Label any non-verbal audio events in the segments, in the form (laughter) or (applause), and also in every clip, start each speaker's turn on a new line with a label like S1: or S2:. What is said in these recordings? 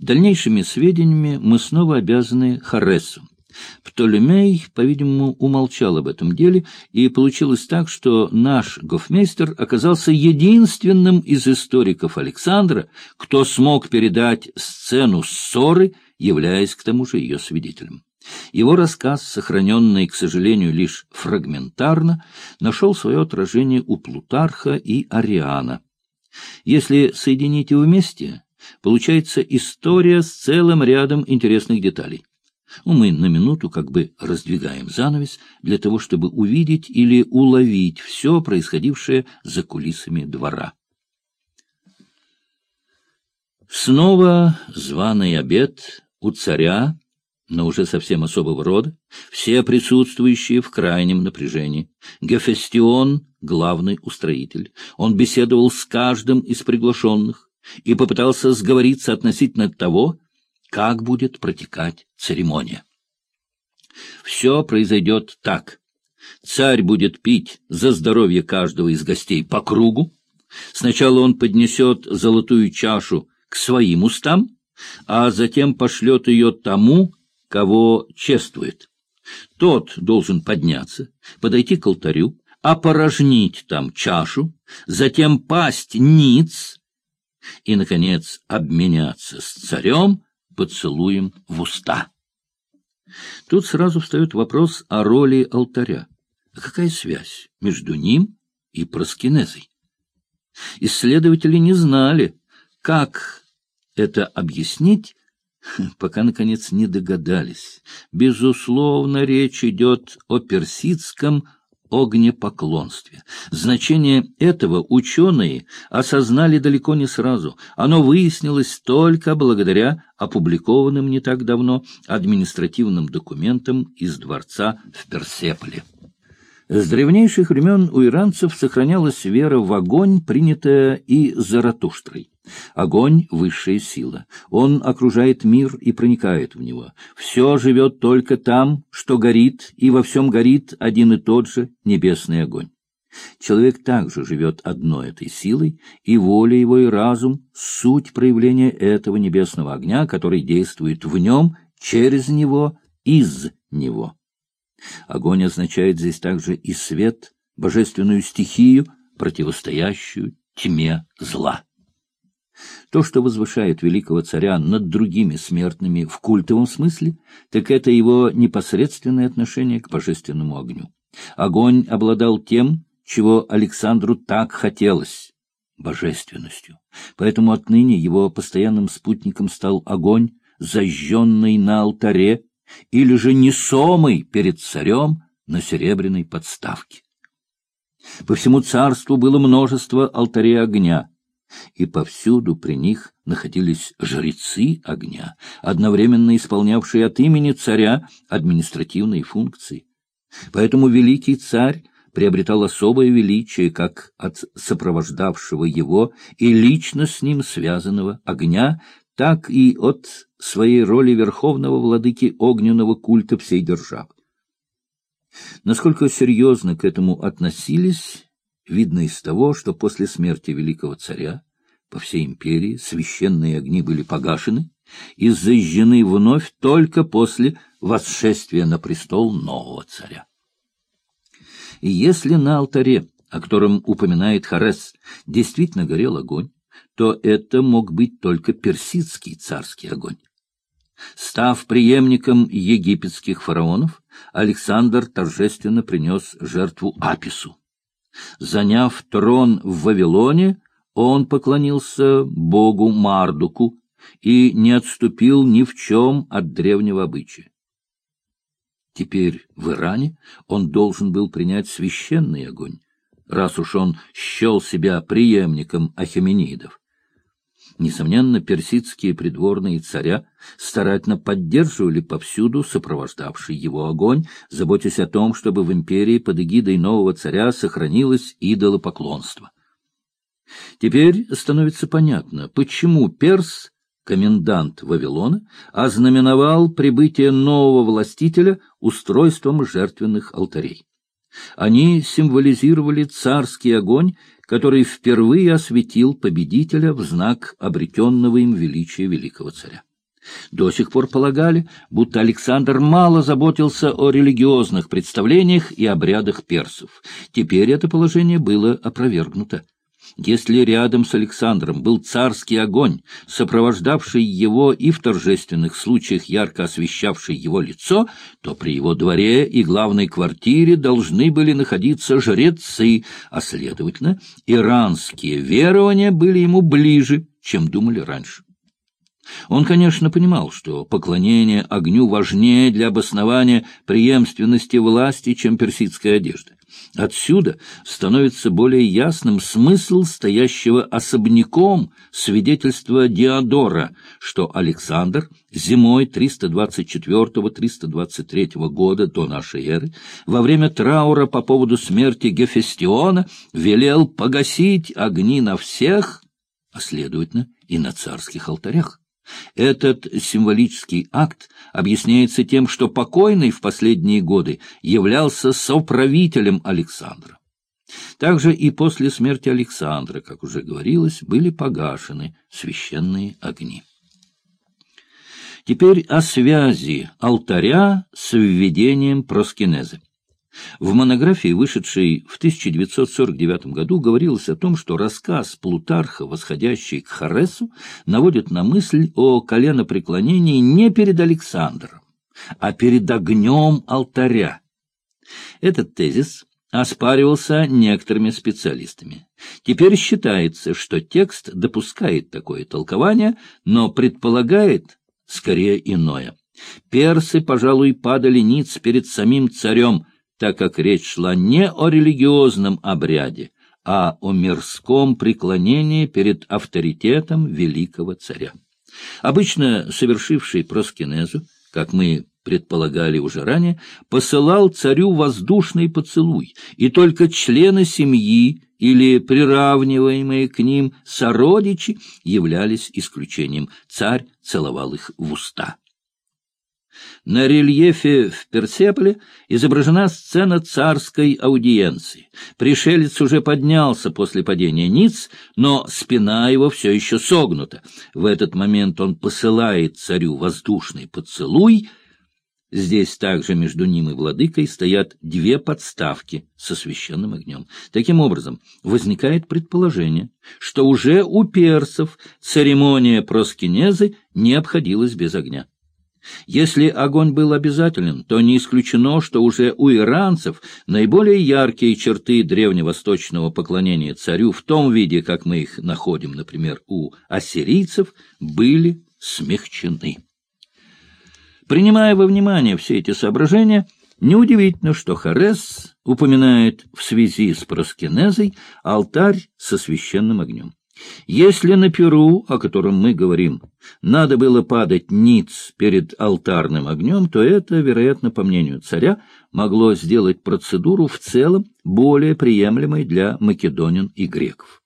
S1: Дальнейшими сведениями мы снова обязаны Харесу. Птолемей, по-видимому, умолчал об этом деле, и получилось так, что наш гофмейстер оказался единственным из историков Александра, кто смог передать сцену ссоры, являясь к тому же ее свидетелем. Его рассказ, сохраненный, к сожалению, лишь фрагментарно, нашел свое отражение у Плутарха и Ариана. Если соединить его вместе, получается история с целым рядом интересных деталей. Ну, мы на минуту как бы раздвигаем занавес для того, чтобы увидеть или уловить все происходившее за кулисами двора. Снова званый обед у царя, но уже совсем особого рода, все присутствующие в крайнем напряжении. Гефестион — главный устроитель. Он беседовал с каждым из приглашенных и попытался сговориться относительно того, как будет протекать церемония. Все произойдет так. Царь будет пить за здоровье каждого из гостей по кругу. Сначала он поднесет золотую чашу к своим устам, а затем пошлет ее тому, кого чествует. Тот должен подняться, подойти к алтарю, опорожнить там чашу, затем пасть ниц и, наконец, обменяться с царем поцелуем в уста. Тут сразу встает вопрос о роли алтаря. Какая связь между ним и проскинезой? Исследователи не знали, как это объяснить, (laughs) пока, наконец, не догадались. Безусловно, речь идет о персидском огнепоклонстве. Значение этого ученые осознали далеко не сразу. Оно выяснилось только благодаря опубликованным не так давно административным документам из дворца в Персеполе. С древнейших времен у иранцев сохранялась вера в огонь, принятая и Заратуштрой. Огонь — высшая сила. Он окружает мир и проникает в него. Все живет только там, что горит, и во всем горит один и тот же небесный огонь. Человек также живет одной этой силой, и воля его и разум — суть проявления этого небесного огня, который действует в нем, через него, из него. Огонь означает здесь также и свет, божественную стихию, противостоящую тьме зла. То, что возвышает великого царя над другими смертными в культовом смысле, так это его непосредственное отношение к божественному огню. Огонь обладал тем, чего Александру так хотелось — божественностью. Поэтому отныне его постоянным спутником стал огонь, зажженный на алтаре, или же несомый перед царем на серебряной подставке. По всему царству было множество алтарей огня — и повсюду при них находились жрецы огня, одновременно исполнявшие от имени царя административные функции. Поэтому великий царь приобретал особое величие как от сопровождавшего его и лично с ним связанного огня, так и от своей роли верховного владыки огненного культа всей державы. Насколько серьезно к этому относились, видно из того, что после смерти великого царя по всей империи священные огни были погашены и зажжены вновь только после восшествия на престол нового царя. И если на алтаре, о котором упоминает Харес, действительно горел огонь, то это мог быть только персидский царский огонь. Став преемником египетских фараонов, Александр торжественно принес жертву Апису. Заняв трон в Вавилоне, он поклонился богу Мардуку и не отступил ни в чем от древнего обычая. Теперь в Иране он должен был принять священный огонь, раз уж он счел себя преемником ахеменидов. Несомненно, персидские придворные царя старательно поддерживали повсюду сопровождавший его огонь, заботясь о том, чтобы в империи под эгидой нового царя сохранилось идолопоклонство. Теперь становится понятно, почему Перс, комендант Вавилона, ознаменовал прибытие нового властителя устройством жертвенных алтарей. Они символизировали царский огонь, который впервые осветил победителя в знак обретенного им величия великого царя. До сих пор полагали, будто Александр мало заботился о религиозных представлениях и обрядах персов. Теперь это положение было опровергнуто. Если рядом с Александром был царский огонь, сопровождавший его и в торжественных случаях ярко освещавший его лицо, то при его дворе и главной квартире должны были находиться жрецы, а, следовательно, иранские верования были ему ближе, чем думали раньше. Он, конечно, понимал, что поклонение огню важнее для обоснования преемственности власти, чем персидская одежда. Отсюда становится более ясным смысл стоящего особняком свидетельства Диодора, что Александр зимой 324-323 года до нашей эры во время траура по поводу смерти Гефестиона велел погасить огни на всех, а следовательно и на царских алтарях. Этот символический акт объясняется тем, что покойный в последние годы являлся соправителем Александра. Также и после смерти Александра, как уже говорилось, были погашены священные огни. Теперь о связи алтаря с введением проскинезы. В монографии, вышедшей в 1949 году, говорилось о том, что рассказ Плутарха, восходящий к Харесу, наводит на мысль о коленопреклонении не перед Александром, а перед огнем алтаря. Этот тезис оспаривался некоторыми специалистами. Теперь считается, что текст допускает такое толкование, но предполагает скорее иное. Персы, пожалуй, падали ниц перед самим царем – так как речь шла не о религиозном обряде, а о мирском преклонении перед авторитетом великого царя. Обычно совершивший проскинезу, как мы предполагали уже ранее, посылал царю воздушный поцелуй, и только члены семьи или приравниваемые к ним сородичи являлись исключением. Царь целовал их в уста. На рельефе в Персеполе изображена сцена царской аудиенции. Пришелец уже поднялся после падения ниц, но спина его все еще согнута. В этот момент он посылает царю воздушный поцелуй. Здесь также между ним и владыкой стоят две подставки со священным огнем. Таким образом, возникает предположение, что уже у персов церемония проскинезы не обходилась без огня. Если огонь был обязателен, то не исключено, что уже у иранцев наиболее яркие черты древневосточного поклонения царю в том виде, как мы их находим, например, у ассирийцев, были смягчены. Принимая во внимание все эти соображения, неудивительно, что Харес упоминает в связи с проскинезой алтарь со священным огнем. Если на Перу, о котором мы говорим, надо было падать ниц перед алтарным огнем, то это, вероятно, по мнению царя, могло сделать процедуру в целом более приемлемой для македонин и греков.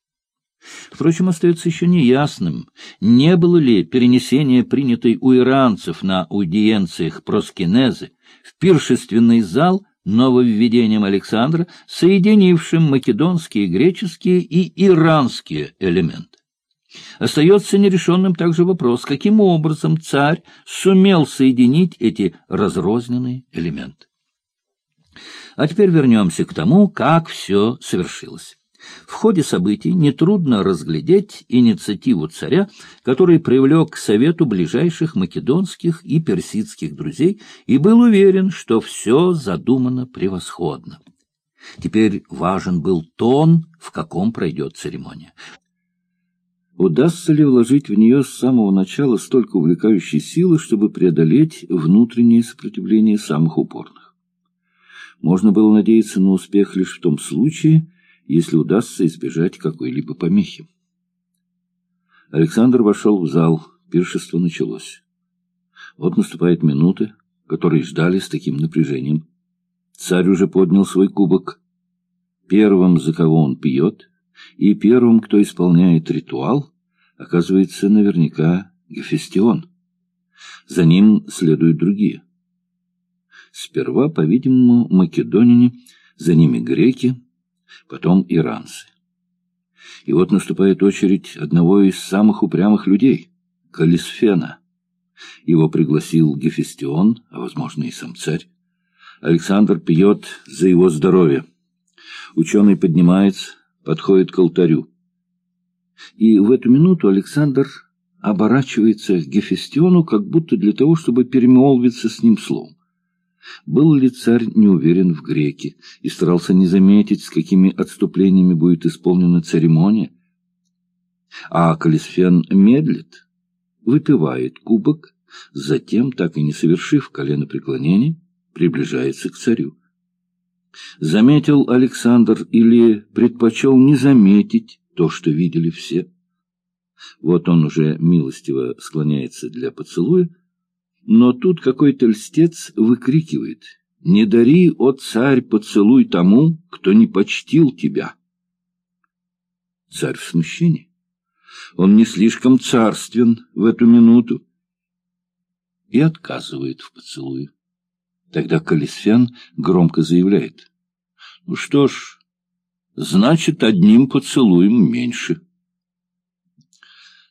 S1: Впрочем, остается еще неясным, не было ли перенесение принятой у иранцев на аудиенциях проскинезы в пиршественный зал нововведением Александра, соединившим македонские, греческие и иранские элементы. Остается нерешенным также вопрос, каким образом царь сумел соединить эти разрозненные элементы. А теперь вернемся к тому, как все совершилось. В ходе событий нетрудно разглядеть инициативу царя, который привлек к совету ближайших македонских и персидских друзей и был уверен, что все задумано превосходно. Теперь важен был тон, в каком пройдет церемония. Удастся ли вложить в нее с самого начала столько увлекающей силы, чтобы преодолеть внутреннее сопротивление самых упорных? Можно было надеяться на успех лишь в том случае, если удастся избежать какой-либо помехи. Александр вошел в зал, пиршество началось. Вот наступает минута, которые ждали с таким напряжением. Царь уже поднял свой кубок. Первым, за кого он пьет, и первым, кто исполняет ритуал, оказывается наверняка Гефестион. За ним следуют другие. Сперва, по-видимому, македонине, за ними греки, потом иранцы. И вот наступает очередь одного из самых упрямых людей — Калисфена. Его пригласил Гефестион, а, возможно, и сам царь. Александр пьет за его здоровье. Ученый поднимается, подходит к алтарю. И в эту минуту Александр оборачивается к Гефестиону, как будто для того, чтобы перемолвиться с ним словом. Был ли царь не уверен в греке и старался не заметить, с какими отступлениями будет исполнена церемония? А Калисфен медлит, выпивает кубок, затем, так и не совершив коленопреклонение, приближается к царю. Заметил Александр или предпочел не заметить то, что видели все? Вот он уже милостиво склоняется для поцелуя, но тут какой-то льстец выкрикивает «Не дари, о царь, поцелуй тому, кто не почтил тебя!» Царь в смущении. Он не слишком царствен в эту минуту и отказывает в поцелуе. Тогда Калисфян громко заявляет. «Ну что ж, значит, одним поцелуем меньше».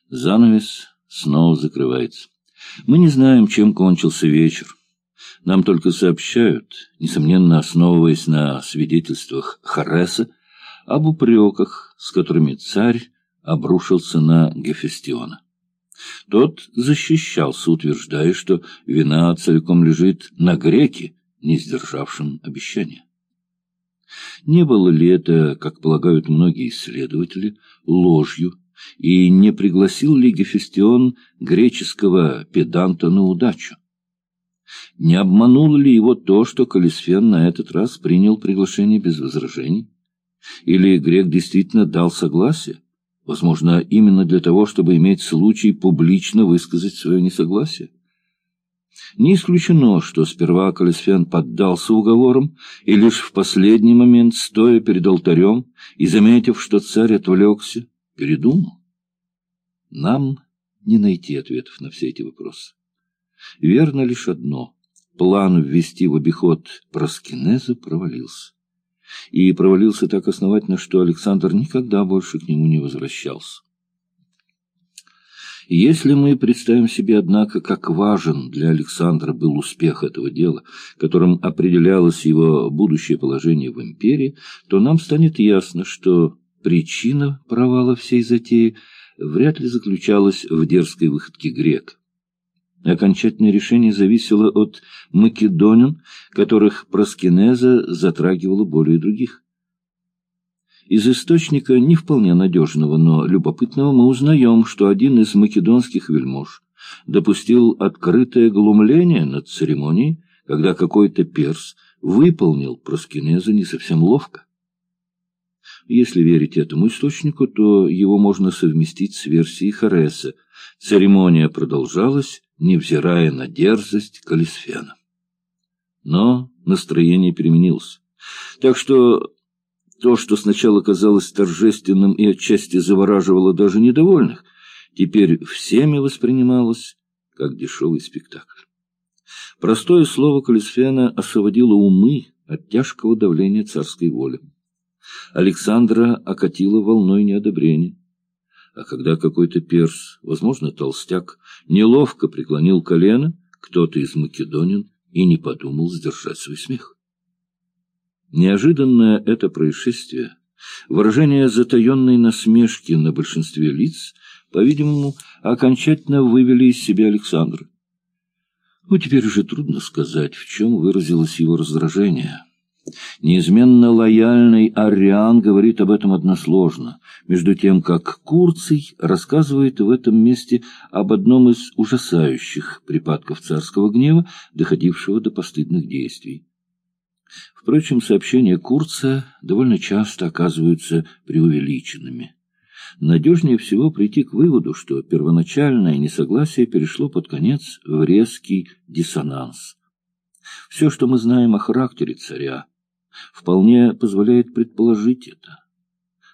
S1: Занавес снова закрывается. Мы не знаем, чем кончился вечер. Нам только сообщают, несомненно основываясь на свидетельствах Хареса, об упреках, с которыми царь обрушился на Гефестиона. Тот защищался, утверждая, что вина целиком лежит на греке, не сдержавшем обещания. Не было ли это, как полагают многие исследователи, ложью, и не пригласил ли Гефестион греческого педанта на удачу? Не обмануло ли его то, что Калисфен на этот раз принял приглашение без возражений? Или грек действительно дал согласие? Возможно, именно для того, чтобы иметь случай публично высказать свое несогласие. Не исключено, что сперва Калисфен поддался уговорам, и лишь в последний момент, стоя перед алтарем и заметив, что царь отвлекся, передумал. Нам не найти ответов на все эти вопросы. Верно лишь одно — план ввести в обиход проскинеза провалился и провалился так основательно, что Александр никогда больше к нему не возвращался. Если мы представим себе, однако, как важен для Александра был успех этого дела, которым определялось его будущее положение в империи, то нам станет ясно, что причина провала всей затеи вряд ли заключалась в дерзкой выходке грека. Окончательное решение зависело от македонян, которых проскинеза затрагивала более других. Из источника не вполне надежного, но любопытного мы узнаем, что один из македонских вельмож допустил открытое глумление над церемонией, когда какой-то перс выполнил проскинеза не совсем ловко. Если верить этому источнику, то его можно совместить с версией Хареса. Церемония продолжалась, невзирая на дерзость Калисфена. Но настроение переменилось. Так что то, что сначала казалось торжественным и отчасти завораживало даже недовольных, теперь всеми воспринималось как дешевый спектакль. Простое слово Калисфена освободило умы от тяжкого давления царской воли. Александра окатила волной неодобрения. А когда какой-то перс, возможно, толстяк, неловко преклонил колено, кто-то из македонин и не подумал сдержать свой смех. Неожиданное это происшествие, выражение затаенной насмешки на большинстве лиц, по-видимому, окончательно вывели из себя Александра. Ну, теперь уже трудно сказать, в чем выразилось его раздражение. Неизменно лояльный Ариан говорит об этом односложно, между тем как Курций рассказывает в этом месте об одном из ужасающих припадков царского гнева, доходившего до постыдных действий. Впрочем, сообщения Курца довольно часто оказываются преувеличенными. Надежнее всего прийти к выводу, что первоначальное несогласие перешло под конец в резкий диссонанс. Все, что мы знаем о характере царя, вполне позволяет предположить это.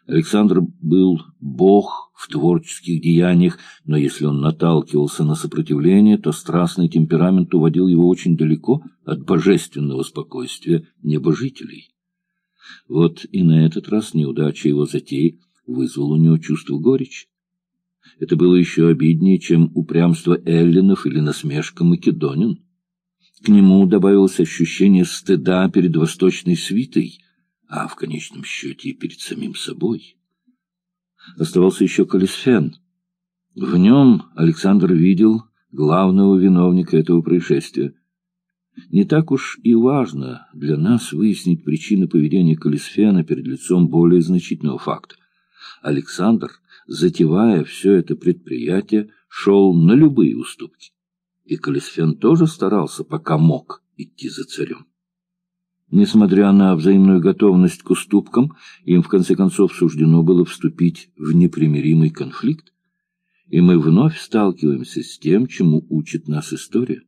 S1: Александр был бог в творческих деяниях, но если он наталкивался на сопротивление, то страстный темперамент уводил его очень далеко от божественного спокойствия небожителей. Вот и на этот раз неудача его затеи вызвала у него чувство горечи. Это было еще обиднее, чем упрямство эллинов или насмешка македонин. К нему добавилось ощущение стыда перед восточной свитой, а в конечном счете и перед самим собой. Оставался еще Калисфен. В нем Александр видел главного виновника этого происшествия. Не так уж и важно для нас выяснить причины поведения Калисфена перед лицом более значительного факта. Александр, затевая все это предприятие, шел на любые уступки. И Калисфен тоже старался, пока мог, идти за царем. Несмотря на взаимную готовность к уступкам, им в конце концов суждено было вступить в непримиримый конфликт, и мы вновь сталкиваемся с тем, чему учит нас история.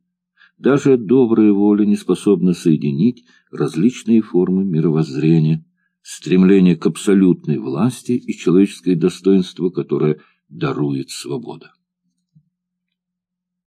S1: Даже добрая воля не способна соединить различные формы мировоззрения, стремление к абсолютной власти и человеческое достоинство, которое дарует свобода.